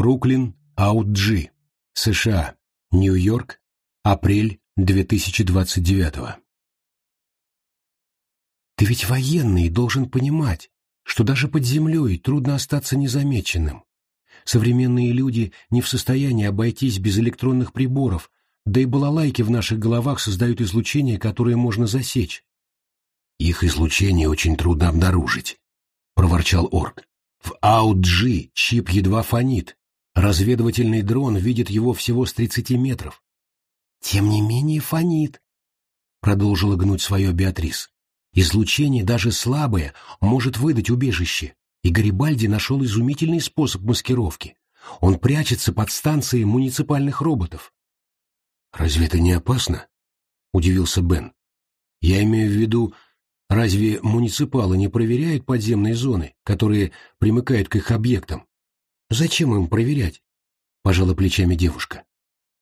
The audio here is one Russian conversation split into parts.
Бруклин, Аут-Джи, США, Нью-Йорк, апрель 2029 Ты ведь военный должен понимать, что даже под землей трудно остаться незамеченным. Современные люди не в состоянии обойтись без электронных приборов, да и балалайки в наших головах создают излучение, которое можно засечь. Их излучение очень трудно обнаружить, — проворчал Орк. В Аут-Джи чип едва фонит. Разведывательный дрон видит его всего с тридцати метров. Тем не менее фонит, — продолжила гнуть свое Беатрис. Излучение, даже слабое, может выдать убежище, и Гарибальди нашел изумительный способ маскировки. Он прячется под станцией муниципальных роботов. «Разве это не опасно?» — удивился Бен. «Я имею в виду, разве муниципалы не проверяют подземные зоны, которые примыкают к их объектам? Зачем им проверять?» — пожала плечами девушка.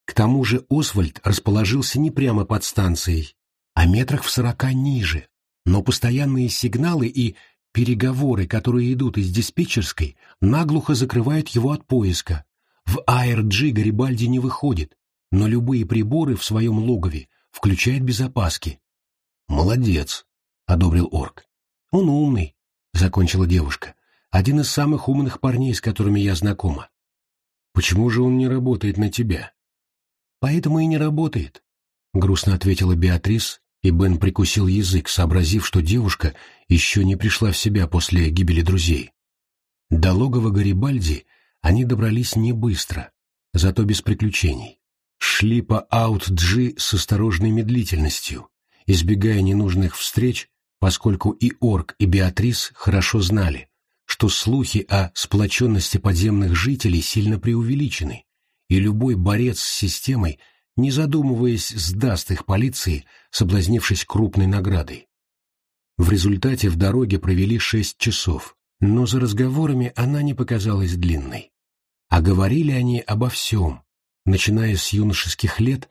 К тому же Освальд расположился не прямо под станцией, а метрах в сорока ниже, но постоянные сигналы и переговоры, которые идут из диспетчерской, наглухо закрывают его от поиска. В ARG Гарибальди не выходит, но любые приборы в своем логове включает без опаски. «Молодец», — одобрил орк. «Он умный», — закончила девушка. «Один из самых умных парней, с которыми я знакома». «Почему же он не работает на тебя?» «Поэтому и не работает», — грустно ответила Беатрис, и Бен прикусил язык, сообразив, что девушка еще не пришла в себя после гибели друзей. До логова Гарибальди они добрались не быстро, зато без приключений шли по Аут-Джи с осторожной медлительностью, избегая ненужных встреч, поскольку и Орк, и Беатрис хорошо знали, что слухи о сплоченности подземных жителей сильно преувеличены, и любой борец с системой, не задумываясь, сдаст их полиции, соблазнившись крупной наградой. В результате в дороге провели шесть часов, но за разговорами она не показалась длинной. А говорили они обо всем, начиная с юношеских лет,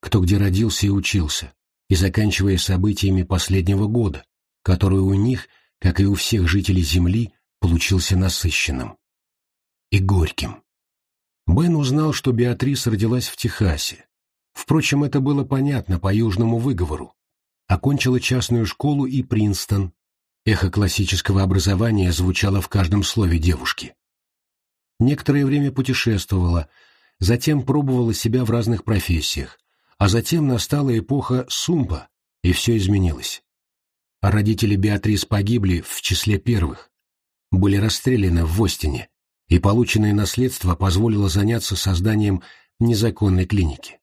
кто где родился и учился, и заканчивая событиями последнего года, который у них, как и у всех жителей Земли, получился насыщенным. И горьким. Бен узнал, что Беатрис родилась в Техасе. Впрочем, это было понятно по южному выговору. Окончила частную школу и Принстон. Эхо классического образования звучало в каждом слове девушки. Некоторое время путешествовала, затем пробовала себя в разных профессиях, а затем настала эпоха Сумпа, и все изменилось. А родители Беатрис погибли в числе первых, были расстреляны в Остине, и полученное наследство позволило заняться созданием незаконной клиники.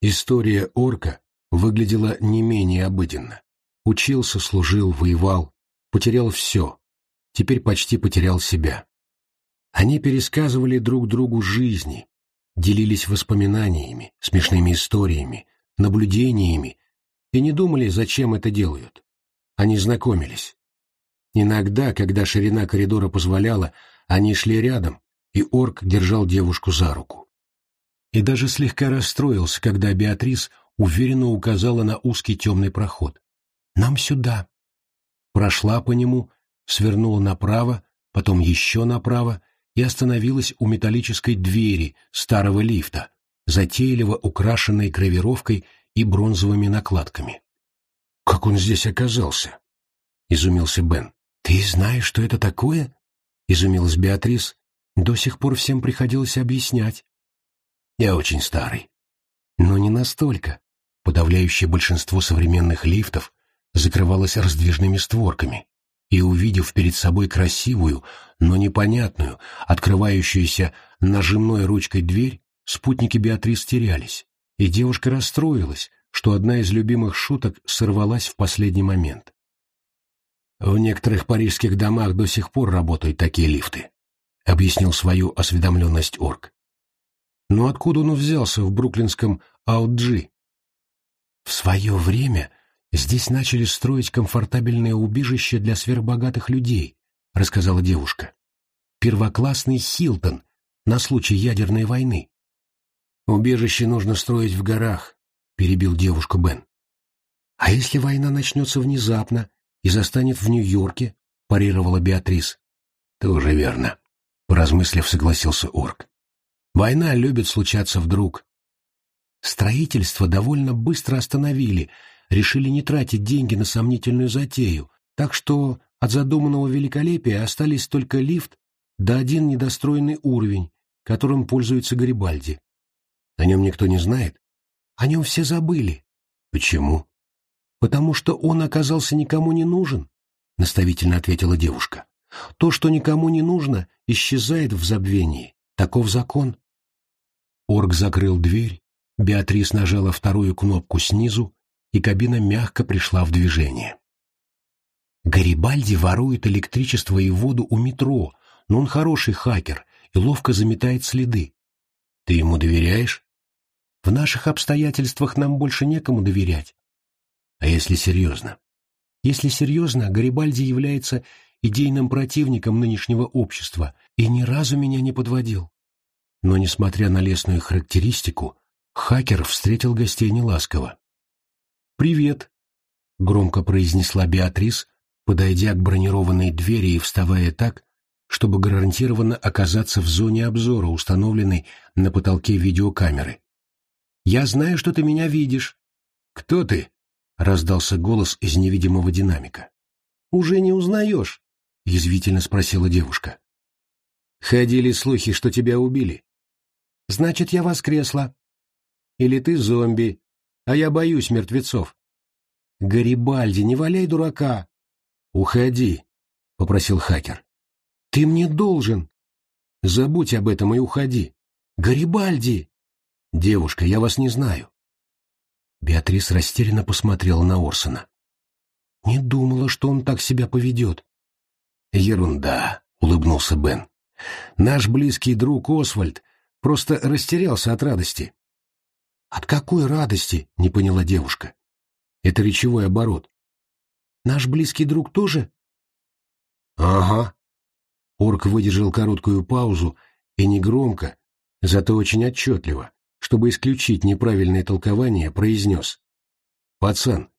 История Орка выглядела не менее обыденно. Учился, служил, воевал, потерял все, теперь почти потерял себя. Они пересказывали друг другу жизни, делились воспоминаниями, смешными историями, наблюдениями и не думали, зачем это делают. Они знакомились. Иногда, когда ширина коридора позволяла, они шли рядом, и орк держал девушку за руку. И даже слегка расстроился, когда Беатрис уверенно указала на узкий темный проход. «Нам сюда». Прошла по нему, свернула направо, потом еще направо и остановилась у металлической двери старого лифта, затейливо украшенной гравировкой и бронзовыми накладками. «Как он здесь оказался?» — изумился Бен. «Ты знаешь, что это такое?» — изумилась Беатрис. «До сих пор всем приходилось объяснять». «Я очень старый». «Но не настолько. Подавляющее большинство современных лифтов закрывалось раздвижными створками и, увидев перед собой красивую, но непонятную, открывающуюся нажимной ручкой дверь, спутники Беатрис терялись, и девушка расстроилась, что одна из любимых шуток сорвалась в последний момент. «В некоторых парижских домах до сих пор работают такие лифты», — объяснил свою осведомленность Орк. «Но откуда он взялся в бруклинском Ауджи?» В свое время Здесь начали строить комфортабельное убежище для сверхбогатых людей, рассказала девушка. Первоклассный Хилтон на случай ядерной войны. Убежище нужно строить в горах, перебил девушку Бен. А если война начнется внезапно и застанет в Нью-Йорке, парировала Беатрис. Тоже верно. поразмыслив, согласился орк. Война любит случаться вдруг. Строительство довольно быстро остановили, решили не тратить деньги на сомнительную затею, так что от задуманного великолепия остались только лифт да один недостроенный уровень, которым пользуется Гарибальди. О нем никто не знает? О нем все забыли. Почему? Потому что он оказался никому не нужен, наставительно ответила девушка. То, что никому не нужно, исчезает в забвении. Таков закон. Орг закрыл дверь, Беатрис нажала вторую кнопку снизу, и кабина мягко пришла в движение. Гарибальди ворует электричество и воду у метро, но он хороший хакер и ловко заметает следы. Ты ему доверяешь? В наших обстоятельствах нам больше некому доверять. А если серьезно? Если серьезно, Гарибальди является идейным противником нынешнего общества и ни разу меня не подводил. Но, несмотря на лесную характеристику, хакер встретил гостей неласково. «Привет», — громко произнесла Беатрис, подойдя к бронированной двери и вставая так, чтобы гарантированно оказаться в зоне обзора, установленной на потолке видеокамеры. «Я знаю, что ты меня видишь». «Кто ты?» — раздался голос из невидимого динамика. «Уже не узнаешь?» — язвительно спросила девушка. «Ходили слухи, что тебя убили». «Значит, я воскресла». «Или ты зомби, а я боюсь мертвецов». «Гарибальди, не валяй дурака!» «Уходи», — попросил хакер. «Ты мне должен!» «Забудь об этом и уходи!» «Гарибальди!» «Девушка, я вас не знаю!» Беатрис растерянно посмотрела на Орсона. «Не думала, что он так себя поведет». «Ерунда», — улыбнулся Бен. «Наш близкий друг Освальд просто растерялся от радости». «От какой радости?» — не поняла девушка. «Это речевой оборот». «Наш близкий друг тоже?» «Ага», Орк выдержал короткую паузу и негромко, зато очень отчетливо, чтобы исключить неправильное толкование, произнес. «Пацан,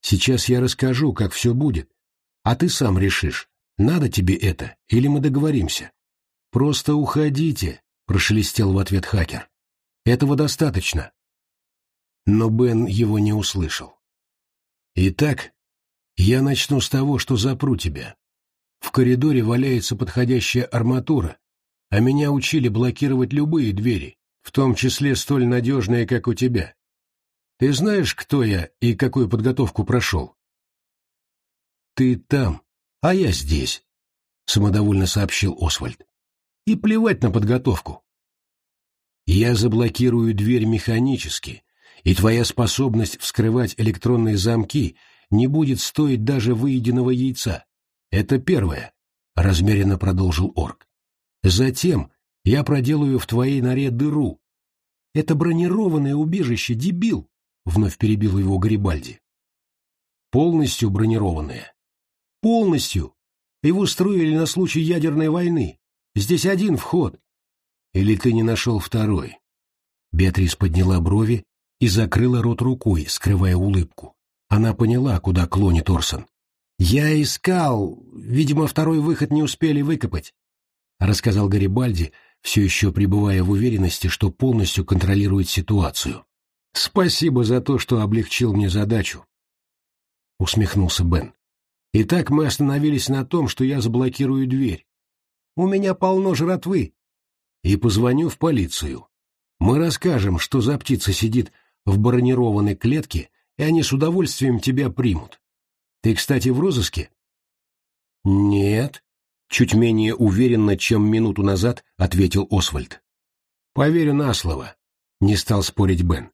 сейчас я расскажу, как все будет, а ты сам решишь, надо тебе это или мы договоримся». «Просто уходите», — прошелестел в ответ хакер. «Этого достаточно». Но Бен его не услышал. «Итак, я начну с того, что запру тебя. В коридоре валяется подходящая арматура, а меня учили блокировать любые двери, в том числе столь надежные, как у тебя. Ты знаешь, кто я и какую подготовку прошел? Ты там, а я здесь, — самодовольно сообщил Освальд. И плевать на подготовку. Я заблокирую дверь механически, и твоя способность вскрывать электронные замки не будет стоить даже выеденного яйца. Это первое, — размеренно продолжил орк. Затем я проделаю в твоей норе дыру. Это бронированное убежище, дебил, — вновь перебил его Гарибальди. Полностью бронированное. Полностью. Его строили на случай ядерной войны. Здесь один вход. Или ты не нашел второй? Беатрис подняла брови и закрыла рот рукой, скрывая улыбку. Она поняла, куда клонит Орсон. «Я искал. Видимо, второй выход не успели выкопать», — рассказал Гарибальди, все еще пребывая в уверенности, что полностью контролирует ситуацию. «Спасибо за то, что облегчил мне задачу», — усмехнулся Бен. «Итак, мы остановились на том, что я заблокирую дверь. У меня полно жратвы. И позвоню в полицию. Мы расскажем, что за птица сидит в бронированной клетке, и они с удовольствием тебя примут. Ты, кстати, в розыске? Нет, чуть менее уверенно, чем минуту назад, ответил Освальд. Поверю на слово, не стал спорить Бен.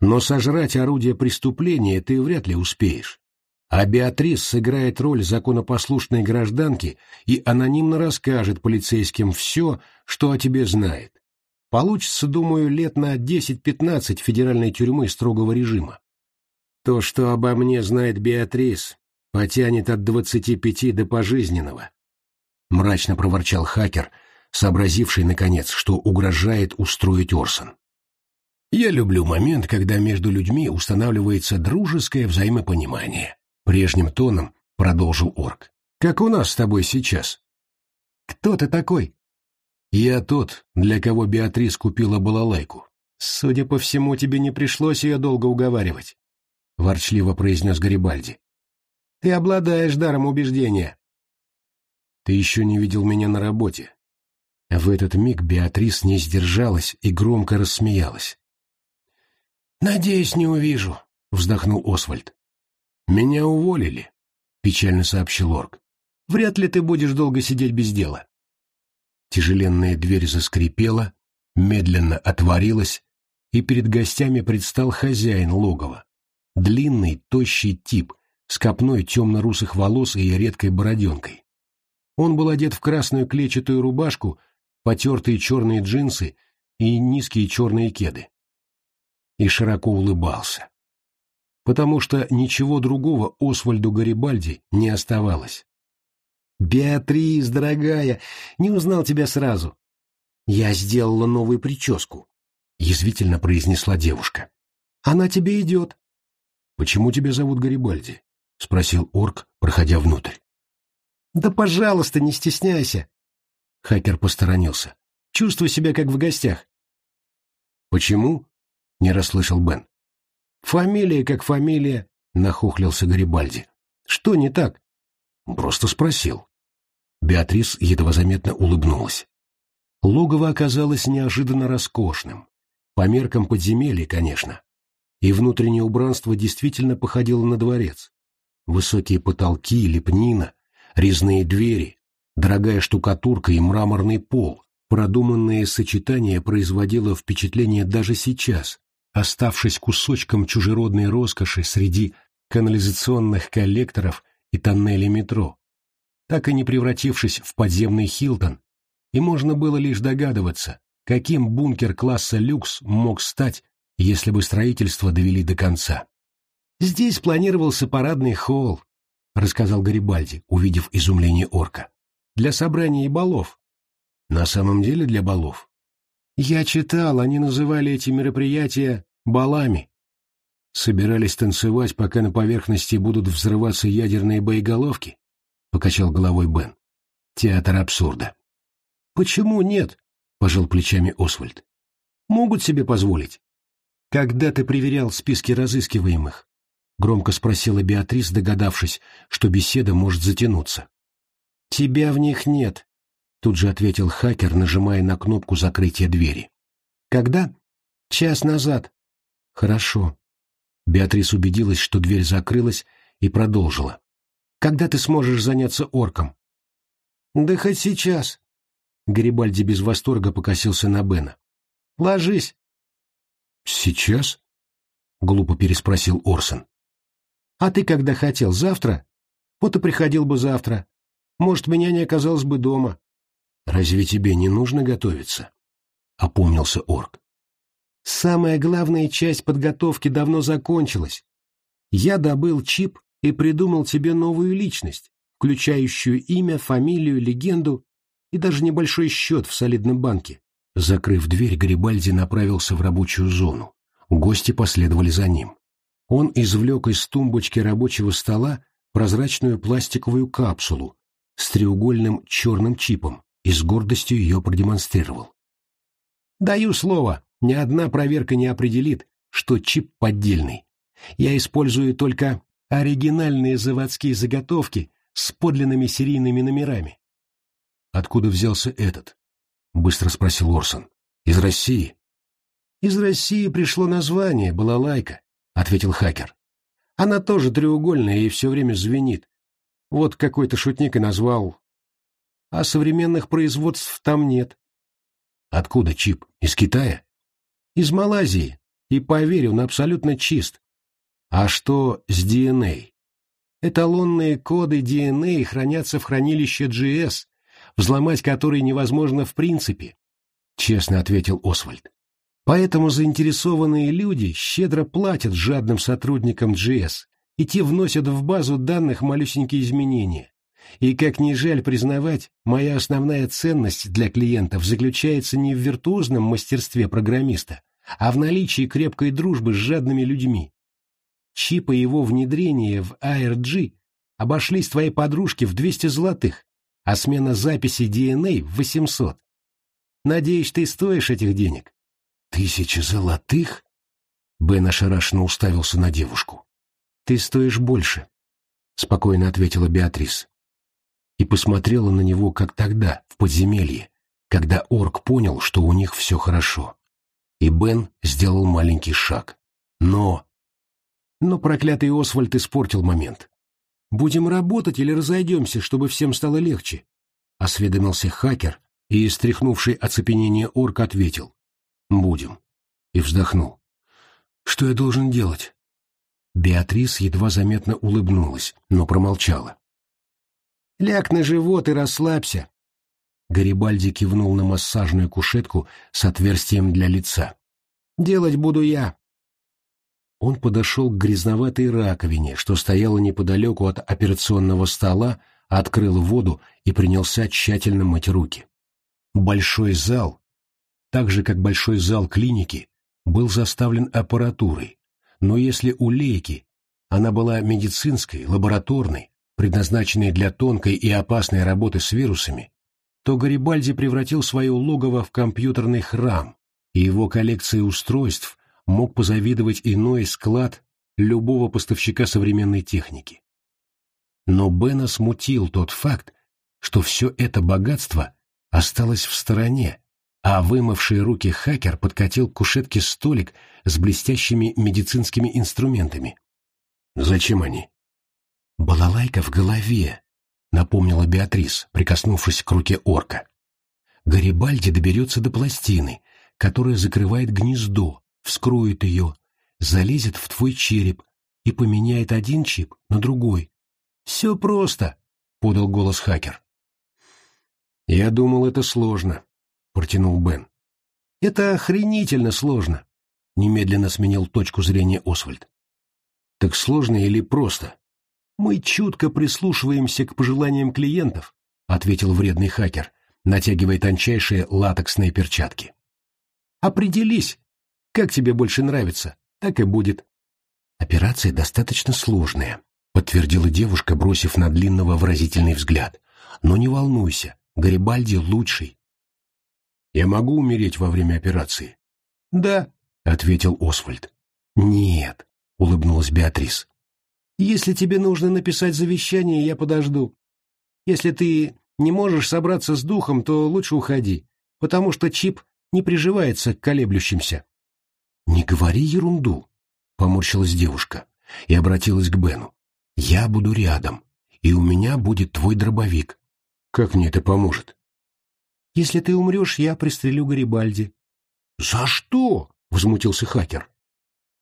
Но сожрать орудие преступления ты вряд ли успеешь. А Беатрис сыграет роль законопослушной гражданки и анонимно расскажет полицейским все, что о тебе знает. Получится, думаю, лет на 10-15 федеральной тюрьмы строгого режима. То, что обо мне знает Беатрис, потянет от двадцати пяти до пожизненного. Мрачно проворчал хакер, сообразивший, наконец, что угрожает устроить Орсон. Я люблю момент, когда между людьми устанавливается дружеское взаимопонимание. Прежним тоном продолжил орк. Как у нас с тобой сейчас. Кто ты такой? «Я тот, для кого Беатрис купила балалайку». «Судя по всему, тебе не пришлось ее долго уговаривать», — ворчливо произнес Гарибальди. «Ты обладаешь даром убеждения». «Ты еще не видел меня на работе». В этот миг Беатрис не сдержалась и громко рассмеялась. «Надеюсь, не увижу», — вздохнул Освальд. «Меня уволили», — печально сообщил Орк. «Вряд ли ты будешь долго сидеть без дела». Тяжеленная дверь заскрипела, медленно отворилась, и перед гостями предстал хозяин логова. Длинный, тощий тип, с копной темно-русых волос и редкой бороденкой. Он был одет в красную клетчатую рубашку, потертые черные джинсы и низкие черные кеды. И широко улыбался. Потому что ничего другого Освальду Гарибальди не оставалось. «Беатрис, дорогая, не узнал тебя сразу». «Я сделала новую прическу», — язвительно произнесла девушка. «Она тебе идет». «Почему тебя зовут Гарибальди?» — спросил орк, проходя внутрь. «Да, пожалуйста, не стесняйся». Хакер посторонился. «Чувствуй себя как в гостях». «Почему?» — не расслышал Бен. «Фамилия как фамилия», — нахохлился Гарибальди. «Что не так?» Просто спросил. Беатрис едва заметно улыбнулась. Логово оказалось неожиданно роскошным. По меркам подземелья, конечно. И внутреннее убранство действительно походило на дворец. Высокие потолки, лепнина, резные двери, дорогая штукатурка и мраморный пол. Продуманное сочетание производило впечатление даже сейчас, оставшись кусочком чужеродной роскоши среди канализационных коллекторов и тоннелей метро, так и не превратившись в подземный Хилтон, и можно было лишь догадываться, каким бункер класса люкс мог стать, если бы строительство довели до конца. «Здесь планировался парадный холл», — рассказал Гарибальди, увидев изумление орка. «Для собраний и балов». «На самом деле для балов?» «Я читал, они называли эти мероприятия балами», собирались танцевать, пока на поверхности будут взрываться ядерные боеголовки? Покачал головой Бен. Театр абсурда. Почему нет? Пожал плечами Освальд. Могут себе позволить. Когда ты проверял списки разыскиваемых? Громко спросила Беатрис, догадавшись, что беседа может затянуться. Тебя в них нет, тут же ответил хакер, нажимая на кнопку закрытия двери. Когда? Час назад. Хорошо. Беатрис убедилась, что дверь закрылась, и продолжила. «Когда ты сможешь заняться орком?» «Да хоть сейчас». Гарибальди без восторга покосился на Бена. «Ложись». «Сейчас?» — глупо переспросил Орсон. «А ты когда хотел? Завтра? Вот и приходил бы завтра. Может, меня не оказалось бы дома». «Разве тебе не нужно готовиться?» — опомнился орк. Самая главная часть подготовки давно закончилась. Я добыл чип и придумал тебе новую личность, включающую имя, фамилию, легенду и даже небольшой счет в солидном банке. Закрыв дверь, Гарибальди направился в рабочую зону. Гости последовали за ним. Он извлек из тумбочки рабочего стола прозрачную пластиковую капсулу с треугольным черным чипом и с гордостью ее продемонстрировал. «Даю слово, ни одна проверка не определит, что чип поддельный. Я использую только оригинальные заводские заготовки с подлинными серийными номерами. «Откуда взялся этот?» — быстро спросил Орсон. «Из России?» «Из России пришло название, была лайка», — ответил хакер. «Она тоже треугольная и все время звенит. Вот какой-то шутник и назвал. А современных производств там нет». «Откуда чип? Из Китая?» Из Малайзии. И поверь, он абсолютно чист. А что с DNA? Эталонные коды DNA хранятся в хранилище GS, взломать которые невозможно в принципе, честно ответил Освальд. Поэтому заинтересованные люди щедро платят жадным сотрудникам GS, и те вносят в базу данных малюсенькие изменения. И, как ни жаль признавать, моя основная ценность для клиентов заключается не в виртуозном мастерстве программиста, а в наличии крепкой дружбы с жадными людьми. Чипы его внедрения в ARG обошлись твоей подружке в 200 золотых, а смена записи DNA в 800. Надеюсь, ты стоишь этих денег?» «Тысяча золотых?» Бен ошарашенно уставился на девушку. «Ты стоишь больше», — спокойно ответила Беатрис. И посмотрела на него, как тогда, в подземелье, когда орк понял, что у них все хорошо. И Бен сделал маленький шаг. Но... Но проклятый Освальд испортил момент. «Будем работать или разойдемся, чтобы всем стало легче?» — осведомился хакер, и, стряхнувший оцепенение орк, ответил. «Будем». И вздохнул. «Что я должен делать?» Беатрис едва заметно улыбнулась, но промолчала. «Ляг на живот и расслабься!» Гарибальди кивнул на массажную кушетку с отверстием для лица. «Делать буду я!» Он подошел к грязноватой раковине, что стояла неподалеку от операционного стола, открыл воду и принялся тщательно мыть руки. Большой зал, так же как большой зал клиники, был заставлен аппаратурой, но если у Лейки она была медицинской, лабораторной, предназначенной для тонкой и опасной работы с вирусами, то Гарибальди превратил свое логово в компьютерный храм, и его коллекция устройств мог позавидовать иной склад любого поставщика современной техники. Но Бена смутил тот факт, что все это богатство осталось в стороне, а вымывший руки хакер подкатил к кушетке столик с блестящими медицинскими инструментами. «Зачем они?» «Балалайка в голове», — напомнила Беатрис, прикоснувшись к руке орка. «Гарибальди доберется до пластины, которая закрывает гнездо, вскроет ее, залезет в твой череп и поменяет один чип на другой. Все просто», — подал голос хакер. «Я думал, это сложно», — протянул Бен. «Это охренительно сложно», — немедленно сменил точку зрения Освальд. «Так сложно или просто?» «Мы чутко прислушиваемся к пожеланиям клиентов», — ответил вредный хакер, натягивая тончайшие латексные перчатки. «Определись, как тебе больше нравится, так и будет». «Операция достаточно сложная», — подтвердила девушка, бросив на длинного выразительный взгляд. «Но не волнуйся, Гарибальди лучший. Я могу умереть во время операции? Да, ответил Освальд. Нет, улыбнулась Беатрис. Если тебе нужно написать завещание, я подожду. Если ты не можешь собраться с духом, то лучше уходи, потому что чип не приживается к колеблющимся. Не говори ерунду, поморщилась девушка и обратилась к Бену. Я буду рядом, и у меня будет твой дробовик. Как мне это поможет? Если ты умрешь, я пристрелю Гарибальди. За что? Возмутился хакер.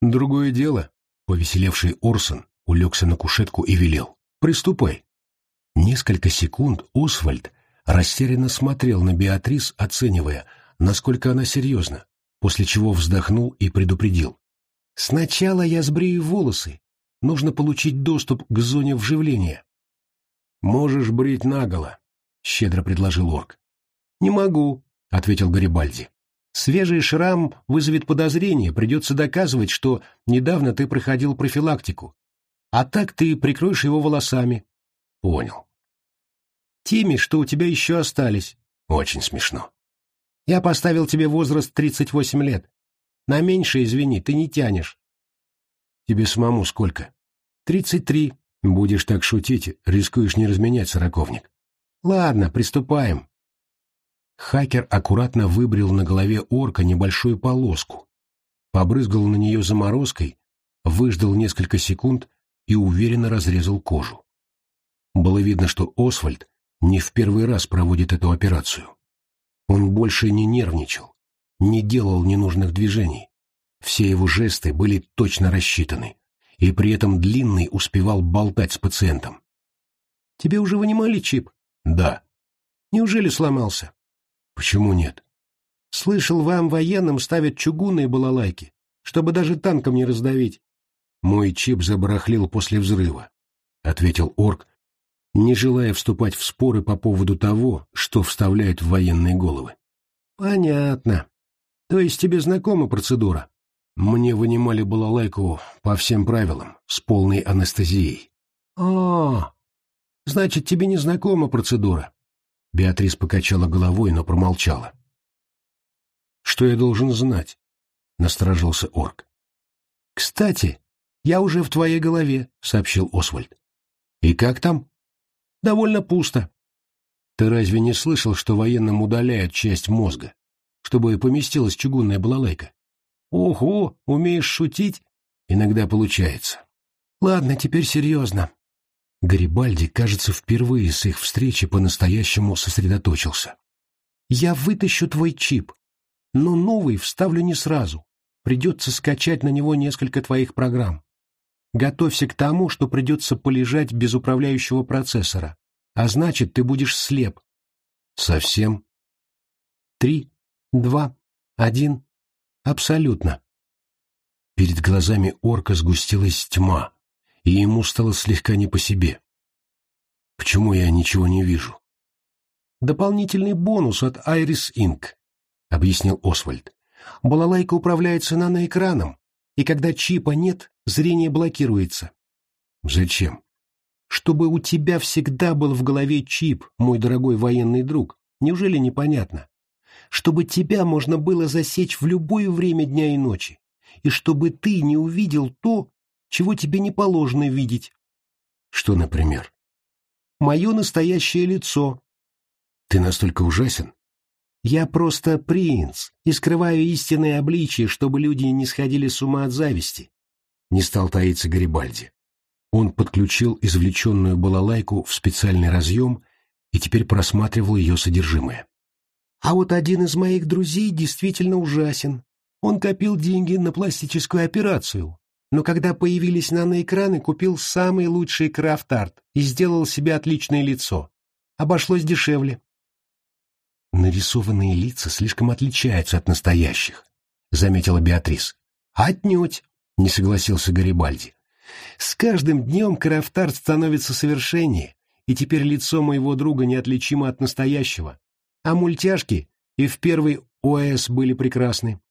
Другое дело. Повеселевший Орсон улегся на кушетку и велел. Приступай. Несколько секунд Освальд растерянно смотрел на Беатрис, оценивая, насколько она серьезна, после чего вздохнул и предупредил. «Сначала я сбрею волосы. Нужно получить доступ к зоне вживления». «Можешь брить наголо», — щедро предложил орк. «Не могу», — ответил Гарибальди. «Свежий шрам вызовет подозрение, придется доказывать, что недавно ты проходил профилактику. А так ты прикроешь его волосами». «Понял». «Теми, что у тебя еще остались». «Очень смешно». «Я поставил тебе возраст 38 лет. На меньше, извини, ты не тянешь». «Тебе самому сколько?» «Тридцать три». «Будешь так шутить, рискуешь не разменять сороковник». Ладно, приступаем. Хакер аккуратно выбрил на голове орка небольшую полоску, побрызгал на нее заморозкой, выждал несколько секунд и уверенно разрезал кожу. Было видно, что Освальд не в первый раз проводит эту операцию. Он больше не нервничал, не делал ненужных движений. Все его жесты были точно рассчитаны, и при этом Длинный успевал болтать с пациентом. «Тебе уже вынимали чип?» Да. Неужели сломался? Почему нет? Слышал, вам, военным, ставят чугунные балалайки, чтобы даже танком не раздавить. Мой чип забарахлил после взрыва, — ответил орк, не желая вступать в споры по поводу того, что вставляют в военные головы. Понятно. То есть тебе знакома процедура? Мне вынимали балалайку по всем правилам, с полной анестезией. А, Значит, тебе не знакома процедура. Беатрис покачала головой, но промолчала. Что я должен знать? Насторожился орк. Кстати, я уже в твоей голове, сообщил Освальд. И как там? Довольно пусто. Ты разве не слышал, что военным удаляют часть мозга, чтобы поместилась чугунная балалайка? Ого, умеешь шутить? Иногда получается. Ладно, теперь серьезно. Гарибальди, кажется, впервые с их встречи по-настоящему сосредоточился. Я вытащу твой чип, но новый вставлю не сразу. Придется скачать на него несколько твоих программ. Готовься к тому, что придется полежать без управляющего процессора, а значит, ты будешь слеп. Совсем? Три, два, один. Абсолютно. Перед глазами орка сгустилась тьма, и ему стало слегка не по себе. Почему я ничего не вижу? Дополнительный бонус от Iris Inc., объяснил Освальд. Балалайка управляется наноэкраном, и когда чипа нет, зрение блокируется. Зачем? Чтобы у тебя всегда был в голове чип, мой дорогой военный друг. Неужели непонятно? Чтобы тебя можно было засечь в любое время дня и ночи, и чтобы ты не увидел то, чего тебе не положено видеть. Что, например? Мое настоящее лицо. Ты настолько ужасен? Я просто принц и скрываю истинное обличие, чтобы люди не сходили с ума от зависти. Не стал таиться Гарибальди. Он подключил извлеченную балалайку в специальный разъем и теперь просматривал ее содержимое. А вот один из моих друзей действительно ужасен. Он копил деньги на пластическую операцию, но когда появились наноэкраны, купил самый лучший крафт-арт и сделал себе отличное лицо. Обошлось дешевле. «Нарисованные лица слишком отличаются от настоящих», — заметила Беатрис. «Отнюдь», — не согласился Гарибальди. «С каждым днем крафтарт становится совершеннее, и теперь лицо моего друга неотличимо от настоящего. А мультяшки и в первый ОС были прекрасны.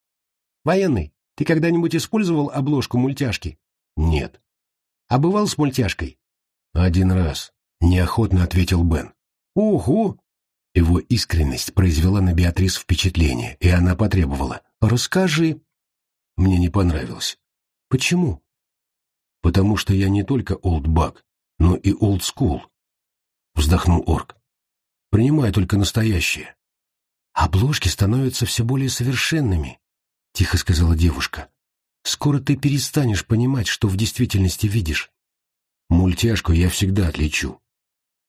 Военный, ты когда-нибудь использовал обложку мультяшки? Нет. А бывал с мультяшкой? Один раз. Неохотно ответил Бен. Ого! Его искренность произвела на Беатрис впечатление, и она потребовала. «Расскажи». Мне не понравилось. Почему? Потому что я не только олдбак, но и олдскул. Вздохнул орк. Принимаю только настоящее. Обложки становятся все более совершенными, — тихо сказала девушка. «Скоро ты перестанешь понимать, что в действительности видишь». «Мультяшку я всегда отличу».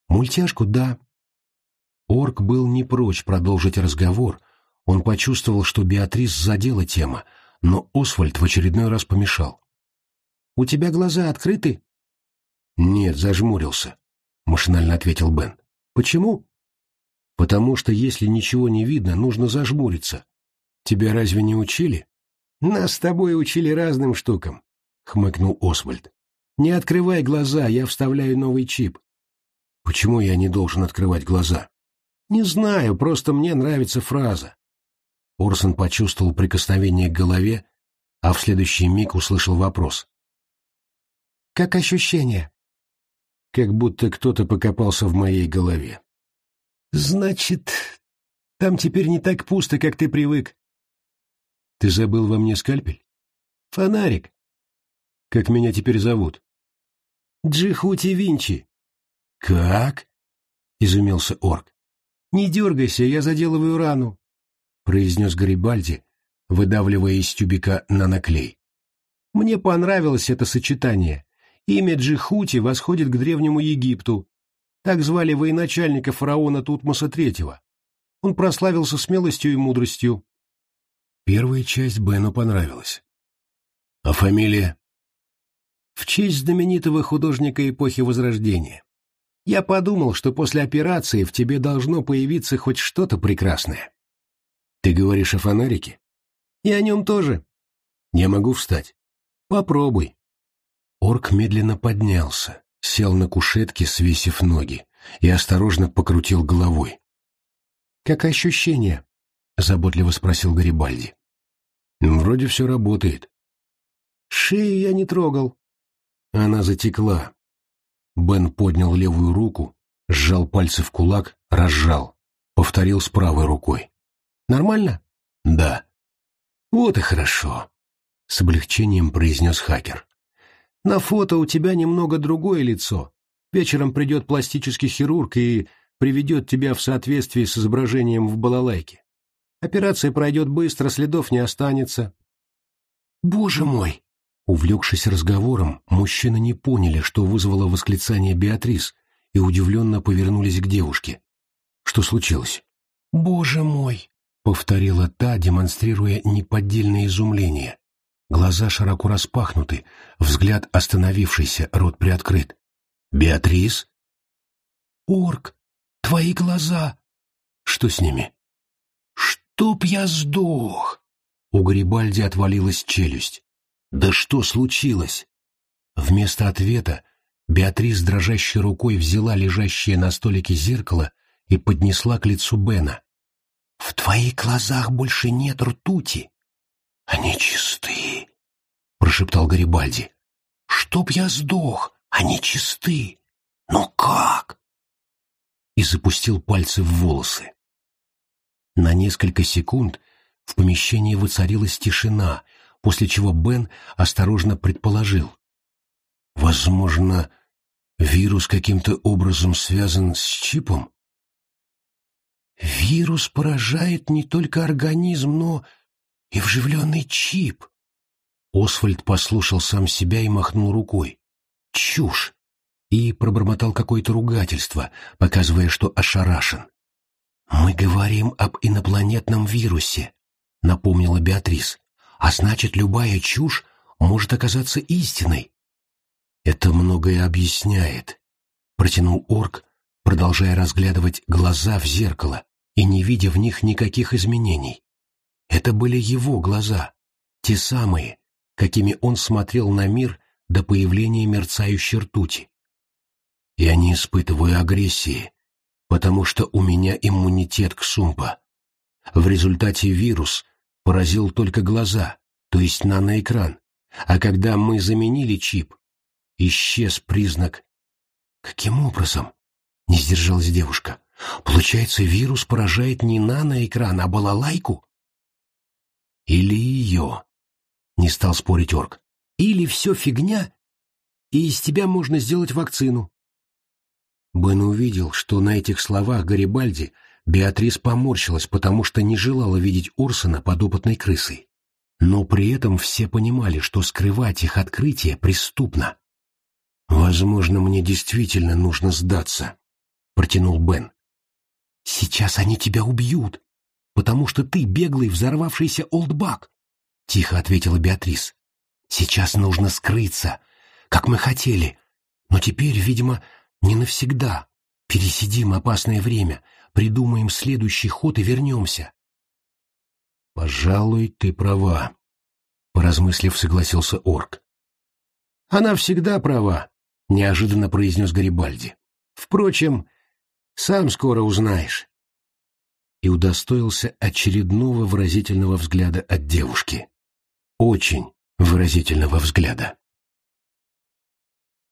«Мультяшку, да». Орк был не прочь продолжить разговор. Он почувствовал, что Беатрис задела тема, но Освальд в очередной раз помешал. «У тебя глаза открыты?» «Нет, зажмурился», — машинально ответил Бен. «Почему?» «Потому что если ничего не видно, нужно зажмуриться, Тебя разве не учили? Нас с тобой учили разным штукам, хмыкнул Освальд. Не открывай глаза, я вставляю новый чип. Почему я не должен открывать глаза? Не знаю, просто мне нравится фраза. Орсон почувствовал прикосновение к голове, а в следующий миг услышал вопрос. «Как ощущение?» «Как будто кто-то покопался в моей голове». «Значит, там теперь не так пусто, как ты привык. Ты забыл во мне скальпель? Фонарик. Как меня теперь зовут? Джихути Винчи. Как? Изумился орк. Не дергайся, я заделываю рану, произнес Гарибальди, выдавливая из тюбика наноклей. Мне понравилось это сочетание. Имя Джихути восходит к древнему Египту. Так звали военачальника фараона Тутмоса III. Он прославился смелостью и мудростью. Первая часть Бену понравилась. А фамилия? В честь знаменитого художника эпохи Возрождения. Я подумал, что после операции в тебе должно появиться хоть что-то прекрасное. Ты говоришь о фонарике? И о нем тоже. Я могу встать? Попробуй. Орк медленно поднялся, сел на кушетке, свесив ноги, и осторожно покрутил головой. «Как ощущение?» — заботливо спросил Гарибальди. «Вроде все работает». «Шею я не трогал». Она затекла. Бен поднял левую руку, сжал пальцы в кулак, разжал, повторил с правой рукой. «Нормально?» «Да». Вот и хорошо, — с облегчением произнес хакер. На фото у тебя немного другое лицо. Вечером придет пластический хирург и приведет тебя в соответствии с изображением в балалайке. Операция пройдет быстро, следов не останется. Боже мой! Увлекшись разговором, мужчины не поняли, что вызвало восклицание Беатрис, и удивленно повернулись к девушке. Что случилось? «Боже мой!» — повторила та, демонстрируя неподдельное изумление. Глаза широко распахнуты, взгляд остановившийся, рот приоткрыт. «Беатрис?» «Орк, твои глаза!» «Что с ними?» «Чтоб я сдох!» У Гарибальди отвалилась челюсть. «Да что случилось?» Вместо ответа Беатрис дрожащей рукой взяла лежащее на столике зеркало и поднесла к лицу Бена. «В твоих глазах больше нет ртути. Они чисты», — прошептал Гарибальди. «Чтоб я сдох, они чисты. Но как?» И запустил пальцы в волосы. На несколько секунд в помещении воцарилась тишина, после чего Бен осторожно предположил. Возможно, вирус каким-то образом связан с чипом? Вирус поражает не только организм, но и вживленный чип. Освальд послушал сам себя и махнул рукой. Чушь! И пробормотал какое-то ругательство, показывая, что ошарашен. «Мы говорим об инопланетном вирусе», — напомнила Беатрис. «А значит, любая чушь может оказаться истиной». «Это многое объясняет», — протянул орк, продолжая разглядывать глаза в зеркало и не видя в них никаких изменений. Это были его глаза, те самые, какими он смотрел на мир до появления мерцающей ртути. Я не испытываю агрессии, потому что у меня иммунитет к сумпа. В результате вирус поразил только глаза, то есть наноэкран, а когда мы заменили чип, исчез признак. Каким образом? Не сдержалась девушка. Получается, вирус поражает не наноэкран, а балалайку? Или ее? Не стал спорить орк. Или все фигня, и из тебя можно сделать вакцину. Бен увидел, что на этих словах Гарибальди Беатрис поморщилась, потому что не желала видеть Орсона подопытной крысой. Но при этом все понимали, что скрывать их открытие преступно. «Возможно, мне действительно нужно сдаться», — протянул Бен. «Сейчас они тебя убьют, потому что ты беглый взорвавшийся олдбак», — тихо ответила Беатрис. «Сейчас нужно скрыться, как мы хотели, но теперь, видимо, не навсегда. Пересидим опасное время, придумаем следующий ход и вернемся». «Пожалуй, ты права», — поразмыслив, согласился орк. «Она всегда права», — неожиданно произнес Гарибальди. «Впрочем, сам скоро узнаешь». И удостоился очередного выразительного взгляда от девушки. Очень выразительного взгляда.